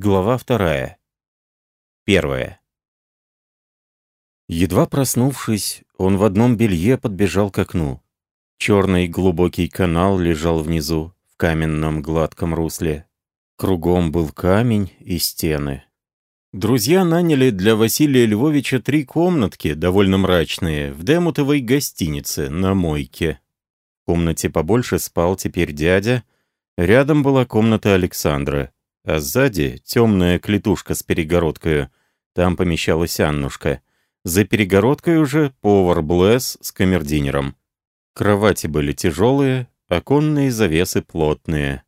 Глава вторая. Первая. Едва проснувшись, он в одном белье подбежал к окну. Черный глубокий канал лежал внизу, в каменном гладком русле. Кругом был камень и стены. Друзья наняли для Василия Львовича три комнатки, довольно мрачные, в Демутовой гостинице на Мойке. В комнате побольше спал теперь дядя. Рядом была комната Александра, а сзади темная клетушка с перегородкой. Там помещалась Аннушка. За перегородкой уже повар Блэс с камердинером. Кровати были тяжелые, оконные завесы плотные.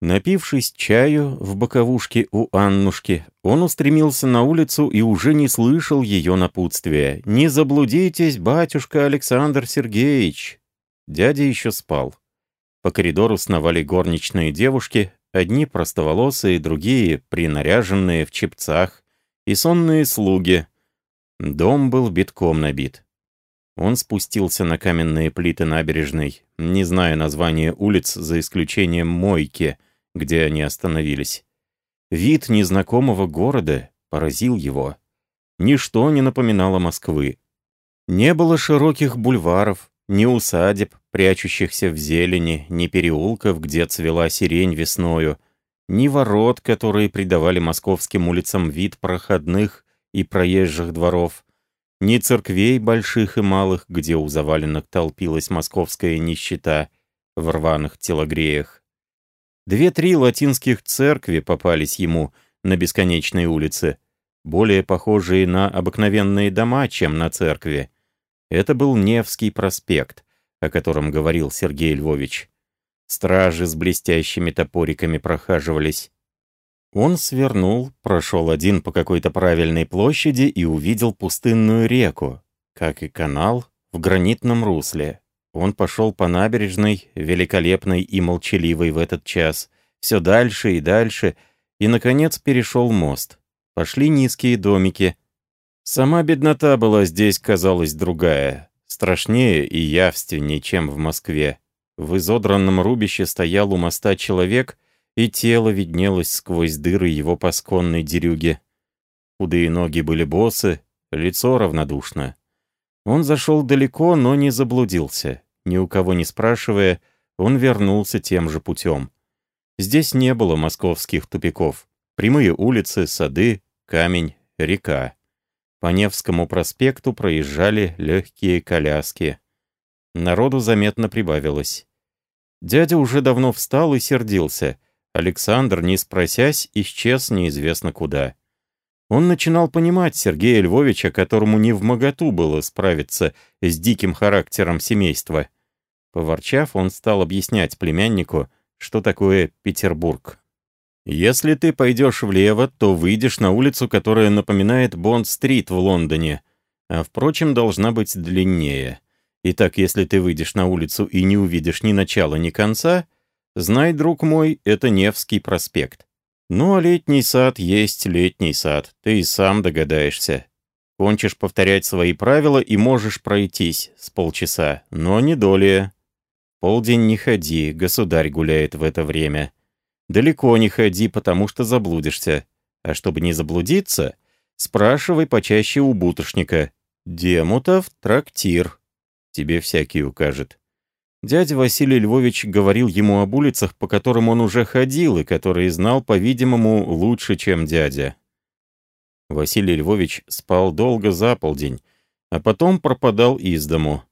Напившись чаю в боковушке у Аннушки, он устремился на улицу и уже не слышал ее напутствия. «Не заблудитесь, батюшка Александр Сергеевич!» Дядя еще спал. По коридору сновали горничные девушки, одни простоволосые, другие принаряженные в чепцах, и сонные слуги. Дом был битком набит. Он спустился на каменные плиты набережной, не зная названия улиц, за исключением Мойки — где они остановились. Вид незнакомого города поразил его. Ничто не напоминало Москвы. Не было широких бульваров, ни усадеб, прячущихся в зелени, ни переулков, где цвела сирень весною, ни ворот, которые придавали московским улицам вид проходных и проезжих дворов, ни церквей больших и малых, где у заваленных толпилась московская нищета в рваных телогреях. Две-три латинских церкви попались ему на бесконечной улице, более похожие на обыкновенные дома, чем на церкви. Это был Невский проспект, о котором говорил Сергей Львович. Стражи с блестящими топориками прохаживались. Он свернул, прошел один по какой-то правильной площади и увидел пустынную реку, как и канал в гранитном русле. Он пошел по набережной, великолепной и молчаливой в этот час, все дальше и дальше, и, наконец, перешел мост. Пошли низкие домики. Сама беднота была здесь, казалось, другая, страшнее и явственнее, чем в Москве. В изодранном рубище стоял у моста человек, и тело виднелось сквозь дыры его пасконной дерюги. Худые ноги были босы, лицо равнодушно. Он зашел далеко, но не заблудился. Ни у кого не спрашивая, он вернулся тем же путем. Здесь не было московских тупиков. Прямые улицы, сады, камень, река. По Невскому проспекту проезжали легкие коляски. Народу заметно прибавилось. Дядя уже давно встал и сердился. Александр, не спросясь, исчез неизвестно куда. Он начинал понимать Сергея Львовича, которому не в моготу было справиться с диким характером семейства. Поворчав, он стал объяснять племяннику, что такое Петербург. «Если ты пойдешь влево, то выйдешь на улицу, которая напоминает Бонд-стрит в Лондоне, а, впрочем, должна быть длиннее. Итак, если ты выйдешь на улицу и не увидишь ни начала, ни конца, знай, друг мой, это Невский проспект. Ну, а летний сад есть летний сад, ты и сам догадаешься. Кончишь повторять свои правила и можешь пройтись с полчаса, но не долее. Полдень не ходи, государь гуляет в это время. Далеко не ходи, потому что заблудишься. А чтобы не заблудиться, спрашивай почаще у бутошника. Демутов трактир. Тебе всякий укажет. Дядя Василий Львович говорил ему об улицах, по которым он уже ходил и которые знал, по-видимому, лучше, чем дядя. Василий Львович спал долго за полдень, а потом пропадал из дому.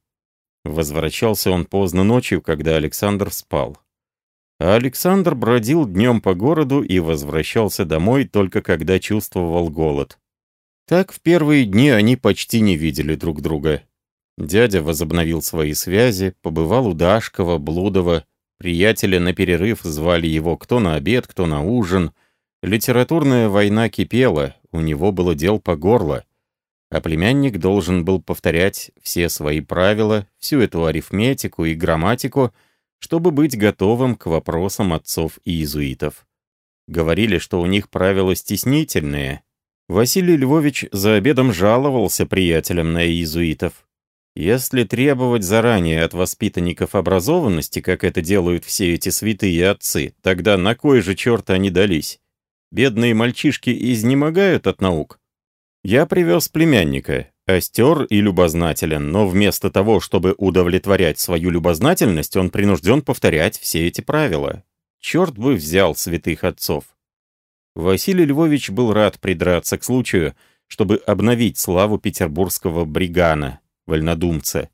Возвращался он поздно ночью, когда Александр спал. А Александр бродил днем по городу и возвращался домой только когда чувствовал голод. Так в первые дни они почти не видели друг друга. Дядя возобновил свои связи, побывал у Дашкова, Блудова. Приятели на перерыв звали его кто на обед, кто на ужин. Литературная война кипела, у него было дел по горло. А племянник должен был повторять все свои правила, всю эту арифметику и грамматику, чтобы быть готовым к вопросам отцов и иезуитов. Говорили, что у них правила стеснительные. Василий Львович за обедом жаловался приятелям на иезуитов. Если требовать заранее от воспитанников образованности, как это делают все эти святые отцы, тогда на кой же черт они дались? Бедные мальчишки изнемогают от наук. Я привез племянника, остер и любознателен, но вместо того, чтобы удовлетворять свою любознательность, он принужден повторять все эти правила. Черт бы взял святых отцов. Василий Львович был рад придраться к случаю, чтобы обновить славу петербургского бригана, вольнодумца.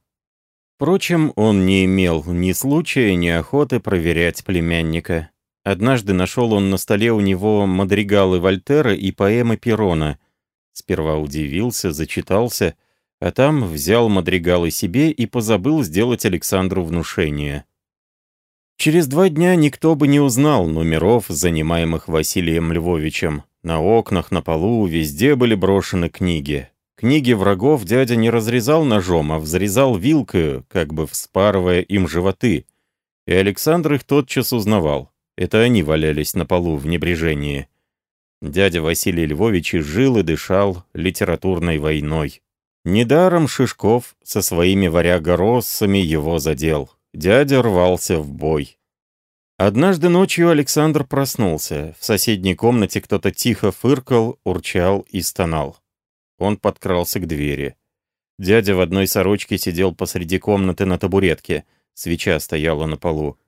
Впрочем, он не имел ни случая, ни охоты проверять племянника. Однажды нашел он на столе у него мадригалы Вольтера и поэмы Перона. Сперва удивился, зачитался, а там взял мадригалы себе и позабыл сделать Александру внушение. Через два дня никто бы не узнал номеров, занимаемых Василием Львовичем. На окнах, на полу, везде были брошены книги. Книги врагов дядя не разрезал ножом, а взрезал вилкою, как бы вспарывая им животы. И Александр их тотчас узнавал. Это они валялись на полу в небрежении. Дядя Василий Львович жил и дышал литературной войной. Недаром Шишков со своими варягороссами его задел. Дядя рвался в бой. Однажды ночью Александр проснулся. В соседней комнате кто-то тихо фыркал, урчал и стонал. Он подкрался к двери. Дядя в одной сорочке сидел посреди комнаты на табуретке. Свеча стояла на полу.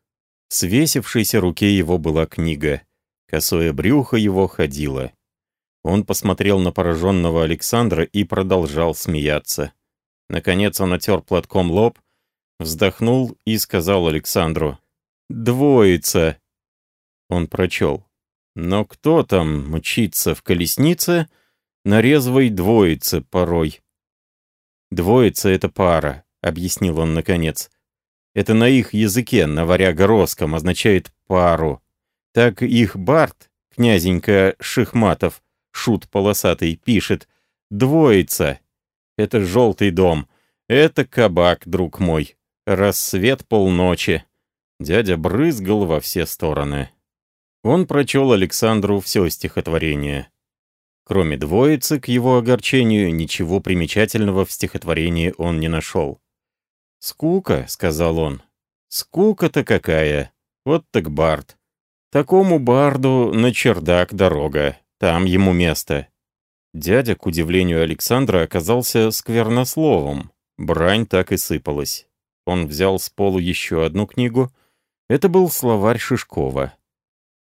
В свесившейся руке его была книга. Косое брюхо его ходило. Он посмотрел на пораженного Александра и продолжал смеяться. Наконец он отер платком лоб, вздохнул и сказал Александру «Двоица». Он прочел. «Но кто там мчится в колеснице на резвой двоице порой?» «Двоица — это пара», — объяснил он наконец. Это на их языке, на варяго-русском, означает «пару». Так их Барт, князенька Шихматов, шут полосатый, пишет «двоица». Это желтый дом. Это кабак, друг мой. Рассвет полночи. Дядя брызгал во все стороны. Он прочел Александру все стихотворение. Кроме двоицы, к его огорчению, ничего примечательного в стихотворении он не нашел. «Скука», — сказал он. «Скука-то какая! Вот так бард. Такому барду на чердак дорога, там ему место». Дядя, к удивлению Александра, оказался сквернословом. Брань так и сыпалась. Он взял с полу еще одну книгу. Это был словарь Шишкова.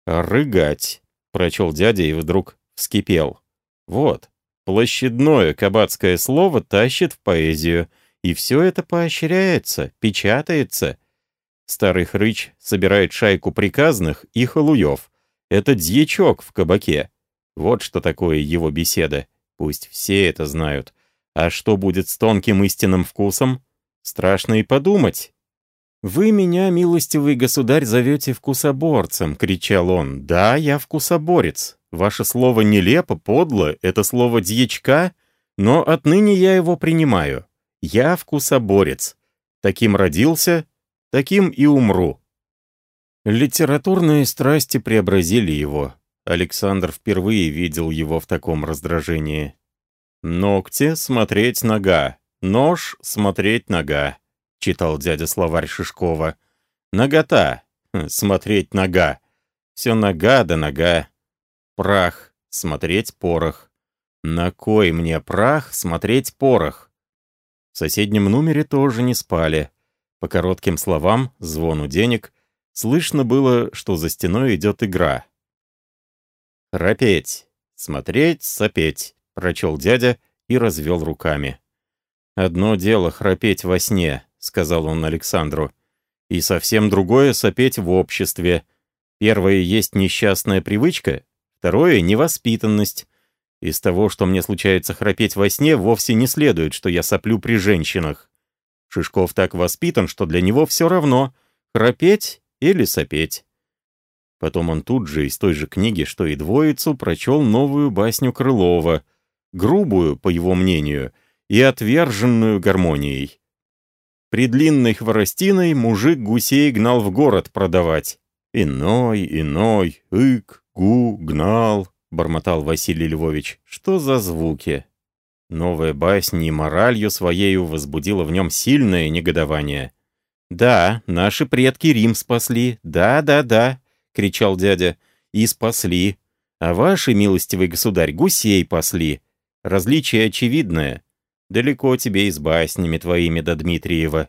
«Рыгать», — прочел дядя и вдруг вскипел. «Вот, площадное кабацкое слово тащит в поэзию». И все это поощряется, печатается. Старый хрыч собирает шайку приказных и халуев. Это дьячок в кабаке. Вот что такое его беседа. Пусть все это знают. А что будет с тонким истинным вкусом? Страшно и подумать. «Вы меня, милостивый государь, зовете вкусоборцем», — кричал он. «Да, я вкусоборец. Ваше слово нелепо, подло, это слово дьячка, но отныне я его принимаю. Я вкусоборец. Таким родился, таким и умру. Литературные страсти преобразили его. Александр впервые видел его в таком раздражении. «Ногти — смотреть нога, нож — смотреть нога», — читал дядя словарь Шишкова. «Нагота — смотреть нога. Все нога да нога. Прах — смотреть порох. На кой мне прах смотреть порох? В соседнем номере тоже не спали. По коротким словам, звону денег, слышно было, что за стеной идет игра. «Храпеть, смотреть, сопеть», — прочел дядя и развел руками. «Одно дело храпеть во сне», — сказал он Александру, «и совсем другое сопеть в обществе. Первое есть несчастная привычка, второе — невоспитанность, из того, что мне случается храпеть во сне, вовсе не следует, что я соплю при женщинах. Шишков так воспитан, что для него все равно, храпеть или сопеть. Потом он тут же из той же книги, что и двоицу, прочел новую басню Крылова, грубую, по его мнению, и отверженную гармонией. При длинной хворостиной мужик гусей гнал в город продавать. Иной, иной, ик, гу, гнал, — бормотал Василий Львович. «Что за звуки?» Новая басня и моралью своею возбудила в нем сильное негодование. «Да, наши предки Рим спасли. Да-да-да», — кричал дядя. «И спасли. А ваши, милостивый государь, гусей пасли. Различие очевидное. Далеко тебе и с баснями твоими до Дмитриева.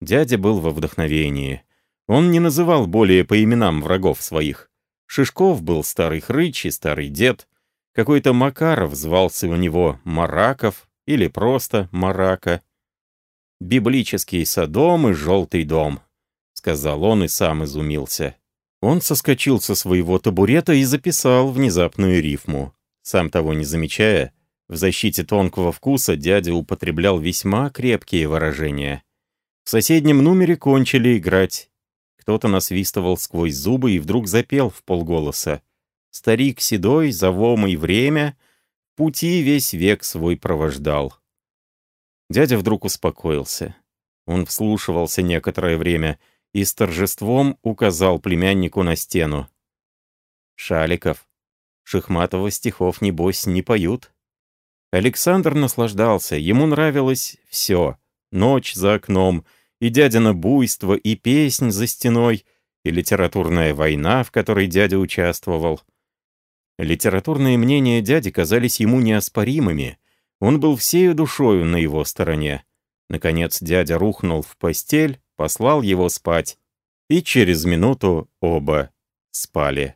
Дядя был во вдохновении. Он не называл более по именам врагов своих. Шишков был старый хрыч и старый дед. Какой-то Макаров звался у него Мараков или просто Марака. «Библический Содом и желтый дом», — сказал он и сам изумился. Он соскочил со своего табурета и записал внезапную рифму. Сам того не замечая, в защите тонкого вкуса дядя употреблял весьма крепкие выражения. В соседнем номере кончили играть. Кто-то насвистывал сквозь зубы и вдруг запел в полголоса. Старик седой, завомый время, пути весь век свой провождал. Дядя вдруг успокоился. Он вслушивался некоторое время и с торжеством указал племяннику на стену. «Шаликов, Шахматова стихов, небось, не поют». Александр наслаждался, ему нравилось все. Ночь за окном, и дядина буйство, и песнь за стеной, и литературная война, в которой дядя участвовал. Литературные мнения дяди казались ему неоспоримыми. Он был всею душою на его стороне. Наконец дядя рухнул в постель, послал его спать, и через минуту оба спали.